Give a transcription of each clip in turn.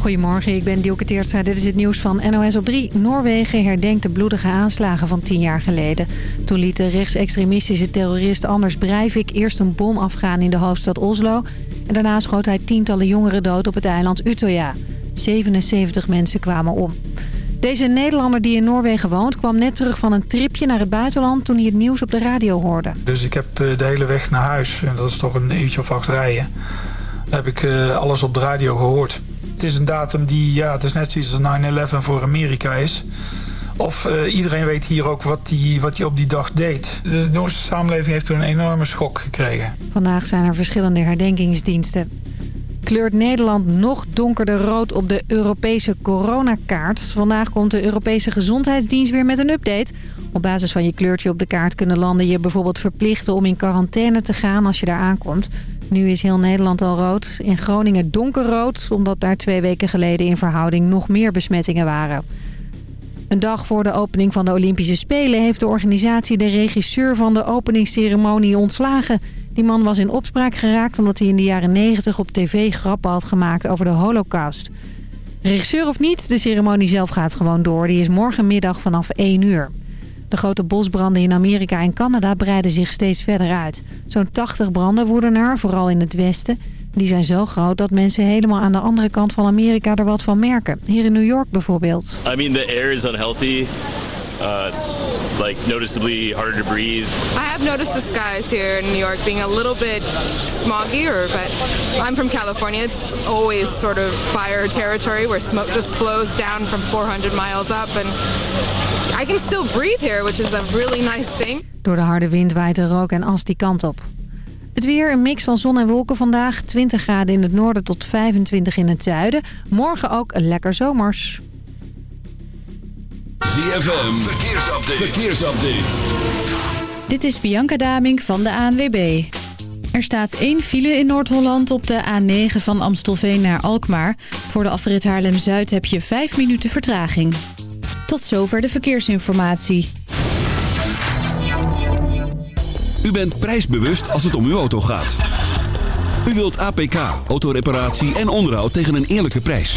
Goedemorgen, ik ben Dielke Teertstra. Dit is het nieuws van NOS op 3. Noorwegen herdenkt de bloedige aanslagen van tien jaar geleden. Toen liet de rechtsextremistische terrorist Anders Breivik eerst een bom afgaan in de hoofdstad Oslo. En daarna schoot hij tientallen jongeren dood op het eiland Utøya. 77 mensen kwamen om. Deze Nederlander die in Noorwegen woont kwam net terug van een tripje naar het buitenland toen hij het nieuws op de radio hoorde. Dus ik heb eh, de hele weg naar huis, en dat is toch een uurtje of acht rijden, heb ik eh, alles op de radio gehoord. Het is een datum die, ja, het is net zoiets als 9-11 voor Amerika is. Of uh, iedereen weet hier ook wat hij wat die op die dag deed. De Noorse samenleving heeft toen een enorme schok gekregen. Vandaag zijn er verschillende herdenkingsdiensten. Kleurt Nederland nog donkerder rood op de Europese coronakaart. Vandaag komt de Europese Gezondheidsdienst weer met een update. Op basis van je kleurtje op de kaart kunnen landen je bijvoorbeeld verplichten om in quarantaine te gaan als je daar aankomt. Nu is heel Nederland al rood. In Groningen donkerrood, omdat daar twee weken geleden in verhouding nog meer besmettingen waren. Een dag voor de opening van de Olympische Spelen heeft de organisatie de regisseur van de openingsceremonie ontslagen. Die man was in opspraak geraakt omdat hij in de jaren 90 op tv grappen had gemaakt over de holocaust. Regisseur of niet, de ceremonie zelf gaat gewoon door. Die is morgenmiddag vanaf 1 uur. De grote bosbranden in Amerika en Canada breiden zich steeds verder uit. Zo'n 80 branden woeden er, vooral in het westen. Die zijn zo groot dat mensen helemaal aan de andere kant van Amerika er wat van merken. Hier in New York bijvoorbeeld. I mean, the air is unhealthy. Uh, it's like noticeably harder to breathe. I have noticed the skies here in New York being a little bit smoggier, but I'm from California. It's always sort of fire territory where smoke just flows down from 400 miles up and I can still breathe here, which is a really nice thing. Door de harde wind waait de rook en as die kant op. Het weer, een mix van zon en wolken vandaag. 20 graden in het noorden tot 25 in het zuiden. Morgen ook lekker zomers. ZFM, verkeersupdate. verkeersupdate. Dit is Bianca Daming van de ANWB. Er staat één file in Noord-Holland op de A9 van Amstelveen naar Alkmaar. Voor de afrit Haarlem-Zuid heb je 5 minuten vertraging. Tot zover de verkeersinformatie. U bent prijsbewust als het om uw auto gaat. U wilt APK, autoreparatie en onderhoud tegen een eerlijke prijs.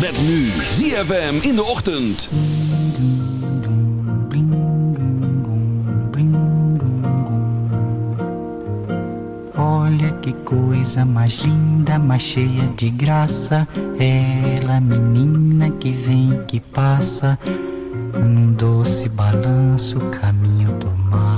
Met nu ZFM in de ochtend. Olha que coisa mais linda, mais cheia de graça. Ela, menina que vem, que passa, num doce balanço, caminho do mar.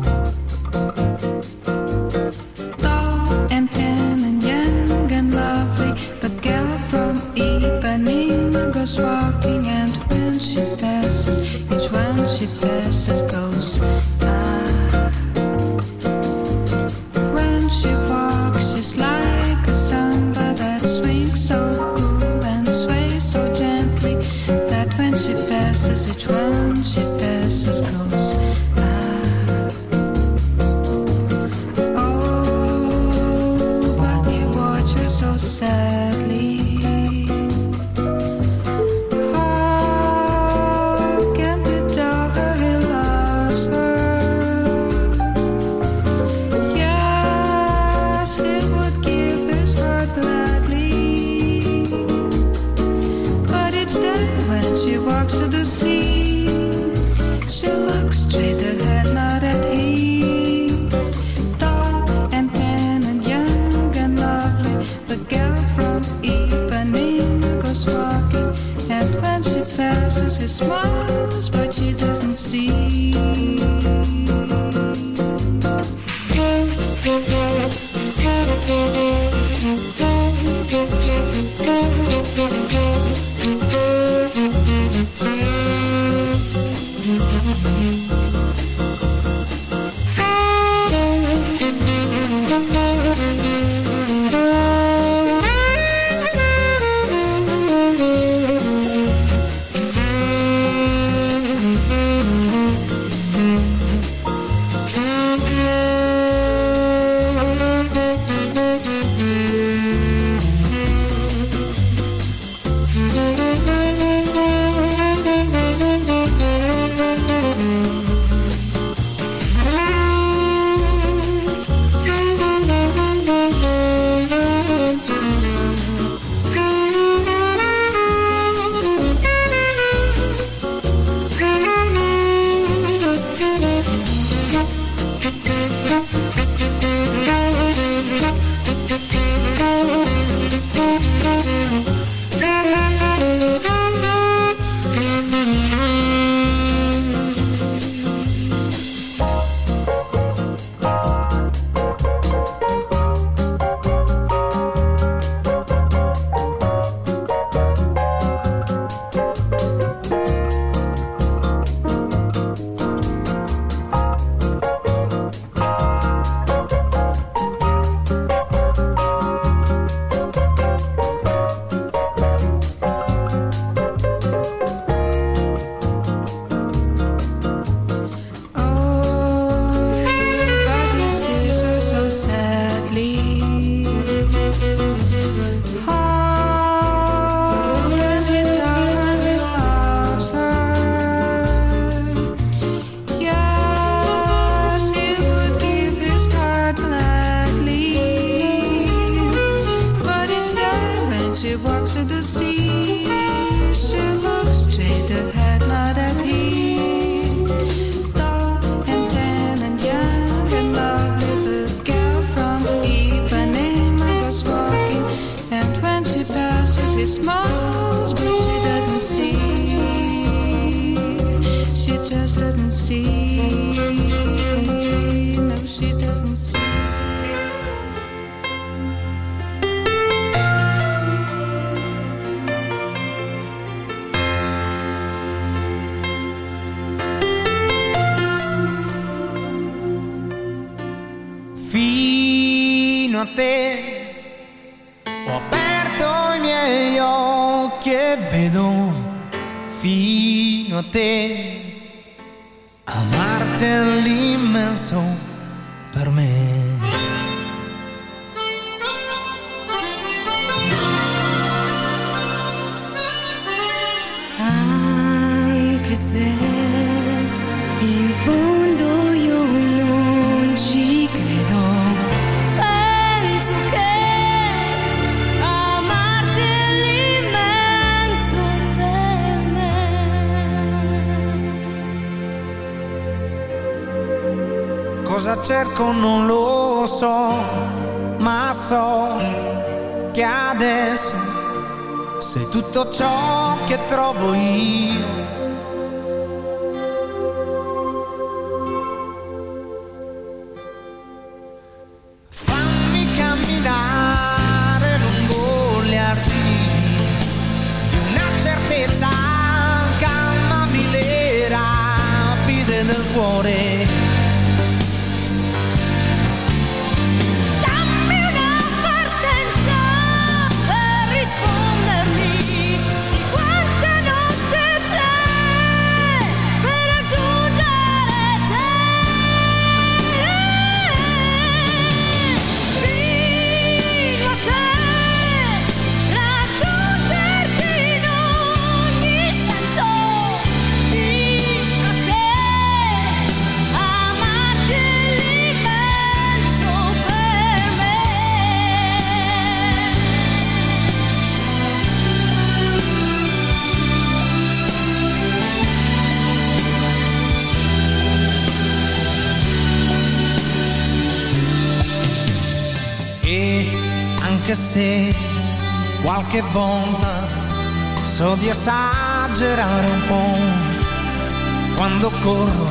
Po' quando corro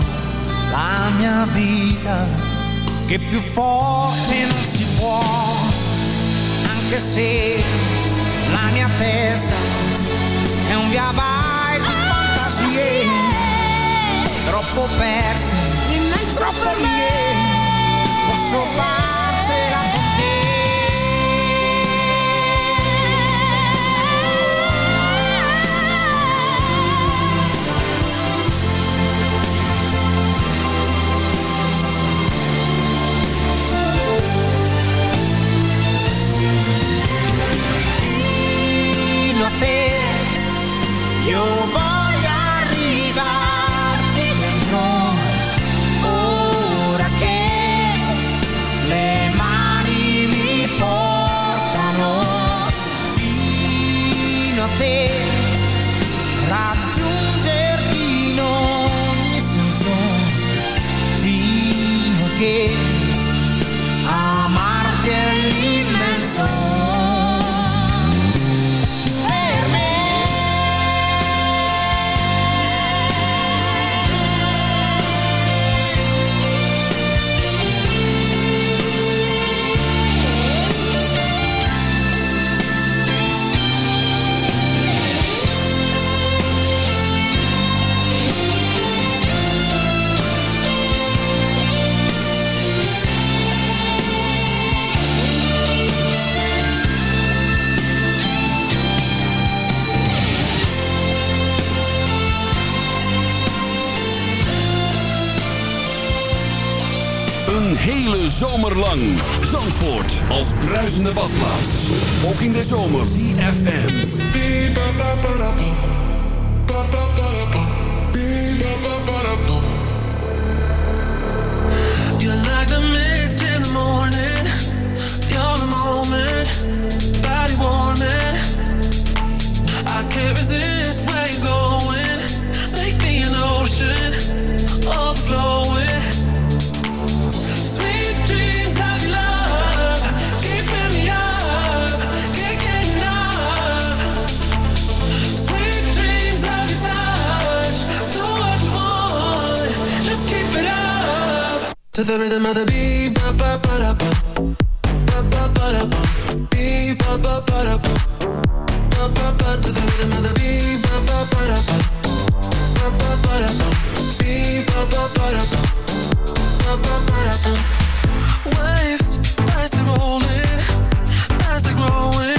la mia vita che più forte non si può. Anche se la mia testa è un via vai di fantasie troppo perse troppo mie posso farcela 有吧。Zomer. Zandvoort als bruisende badplaats. Ook in de zomer. CFM. You're like the mist in the morning. You're the moment, body warming. I can't resist where you're going. Make me an ocean, overflowing. To the rhythm of the beat, ba ba ba da ba, ba ba ba da ba, beat ba ba ba da ba, ba ba ba. To the rhythm of the beat, ba ba ba da ba, ba ba ba da ba, beat ba ba ba da ba, ba ba ba da ba. Waves as they're rolling, as they're growing,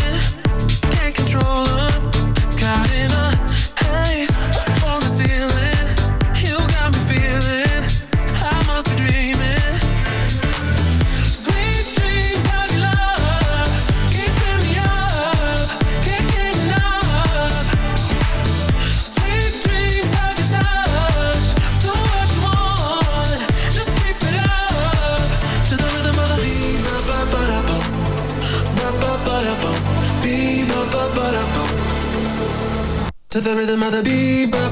the rhythm of the beat,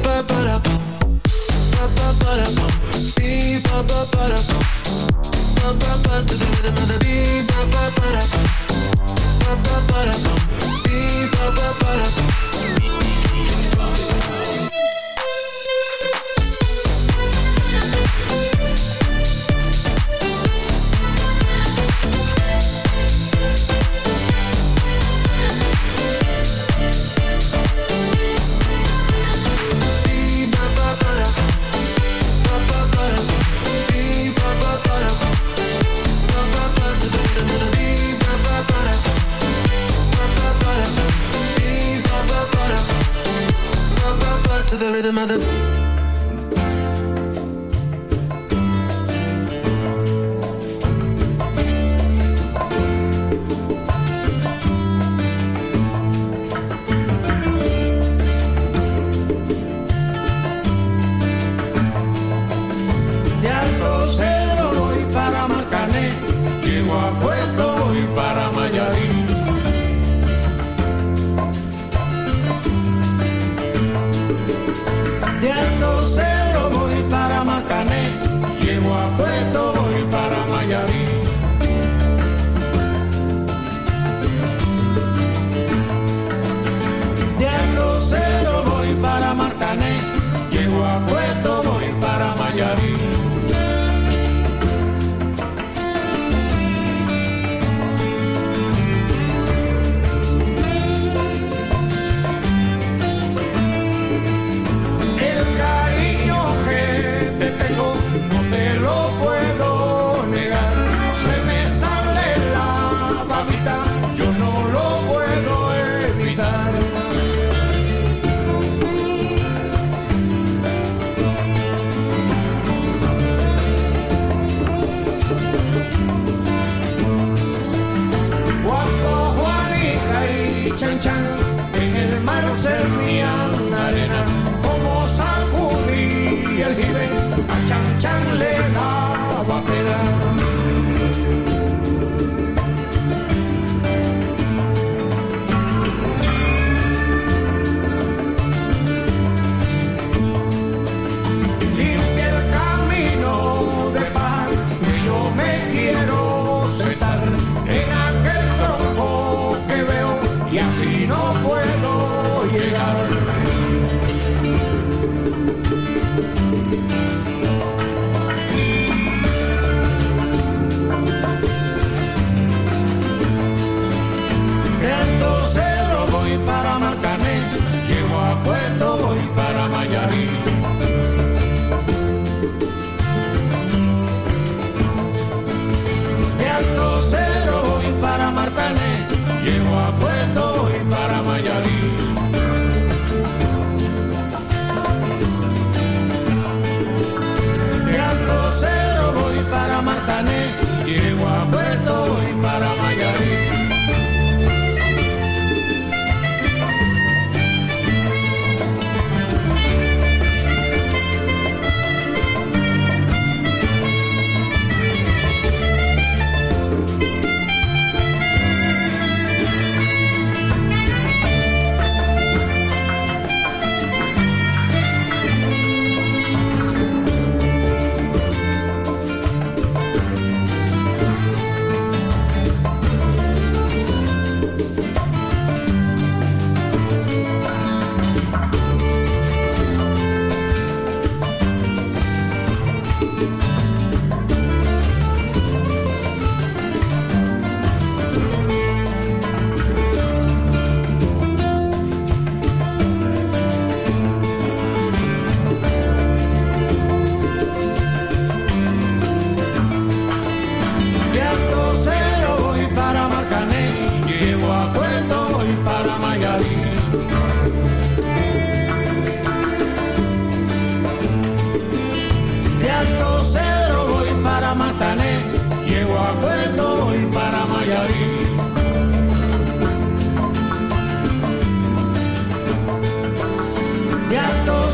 De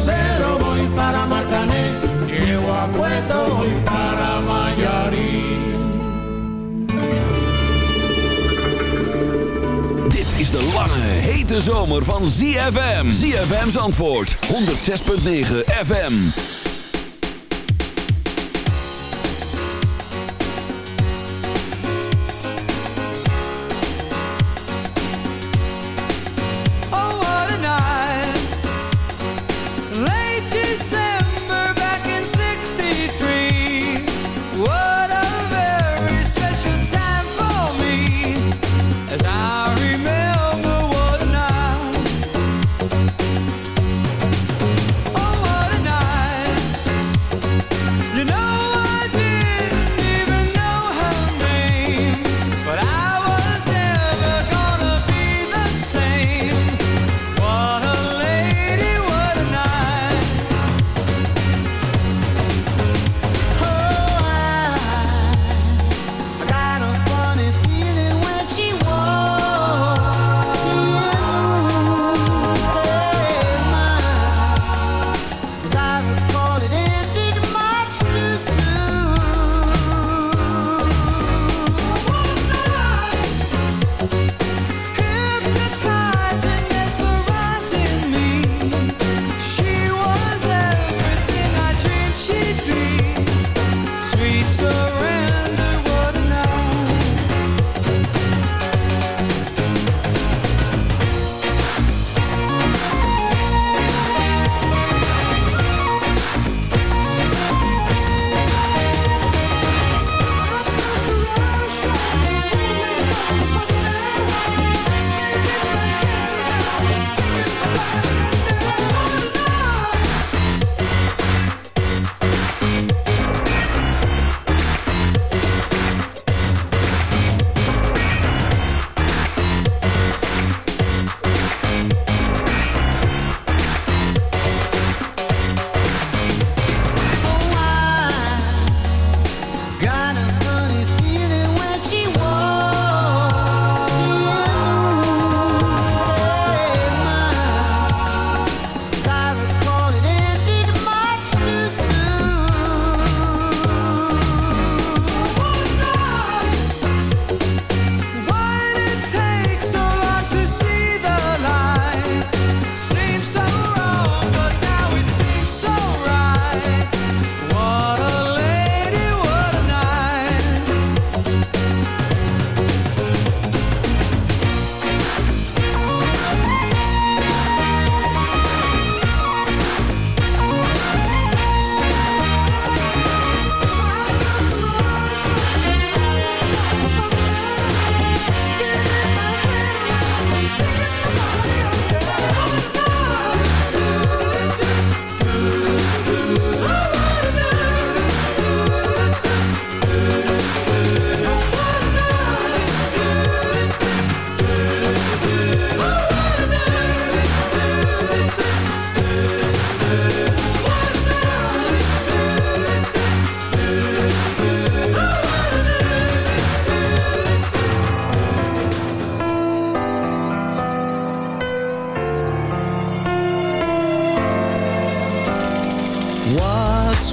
zero voy para Marcané, llego a voy para Mayarí. Dit is de lange, hete zomer van ZFM. ZFM's antwoord, 106.9 FM.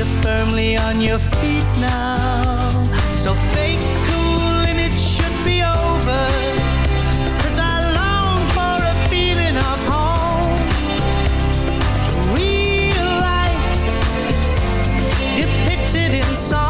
Keep firmly on your feet now. So fake cool image should be over. 'Cause I long for a feeling of home. Real life depicted in song.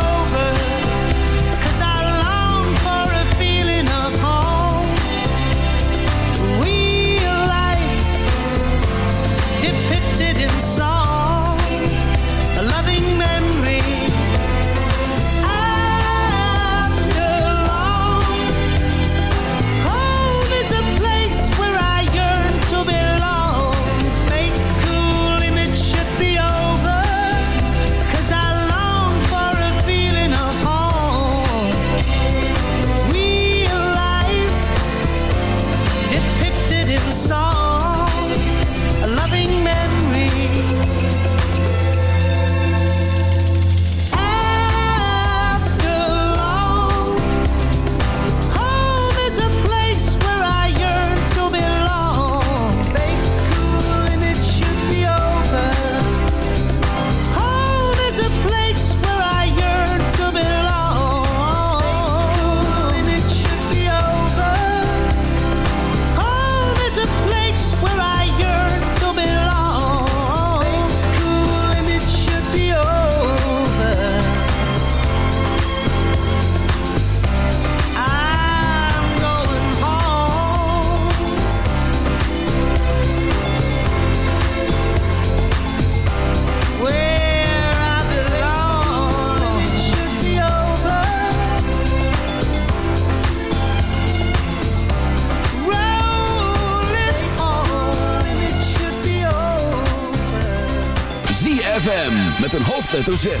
Hoofdletter Z.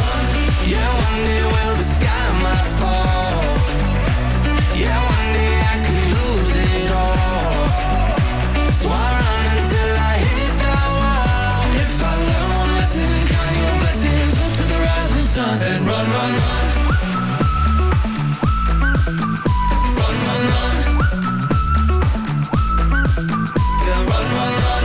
and run, run, run. Run, run, run. Yeah, run, run, run.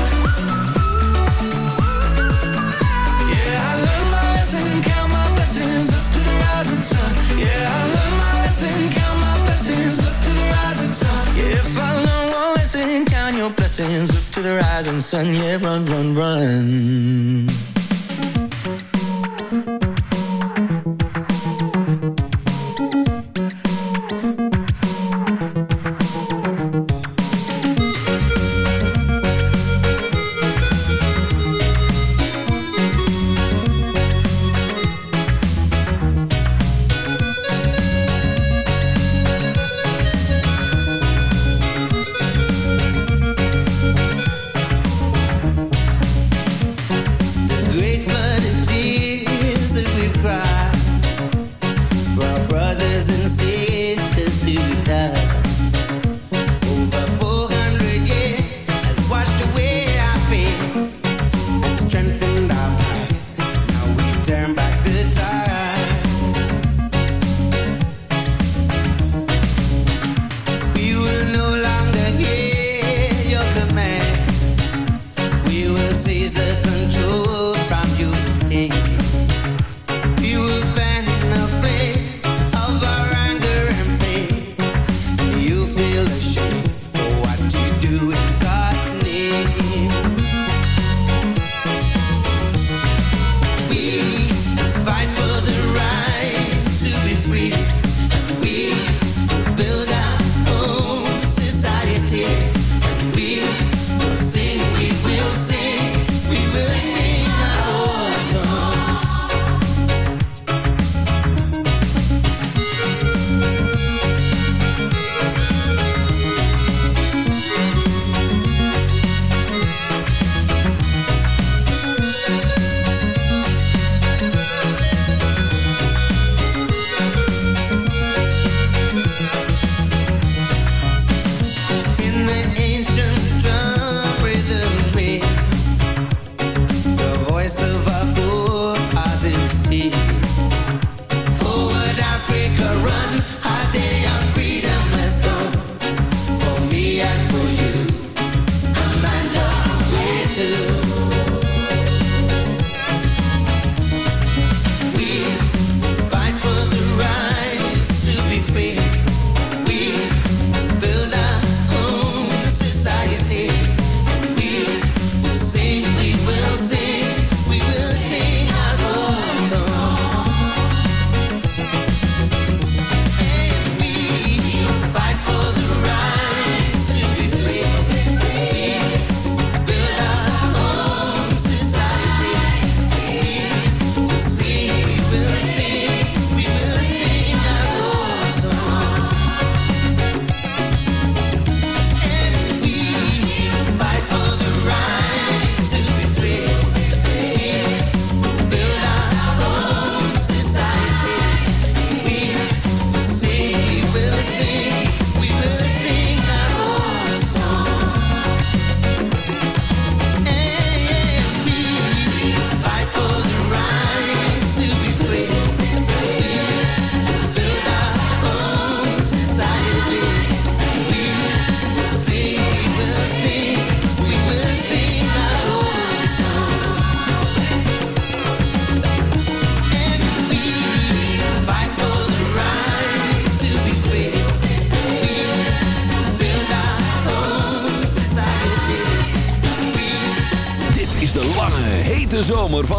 Yeah, I learned my lesson, count my blessings up to the rising sun. Yeah, I learned my lesson, count my blessings up to the rising sun. Yeah, if I learn one lesson, count your blessings up to the rising sun. Yeah, run, run, run.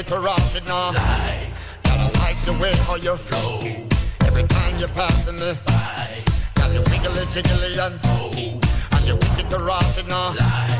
it or rot now. Lie. Gotta like the way how you flow. Every time you're passing me by. Got you wiggly jiggly and oh. And you're wicked to rot now. Lie.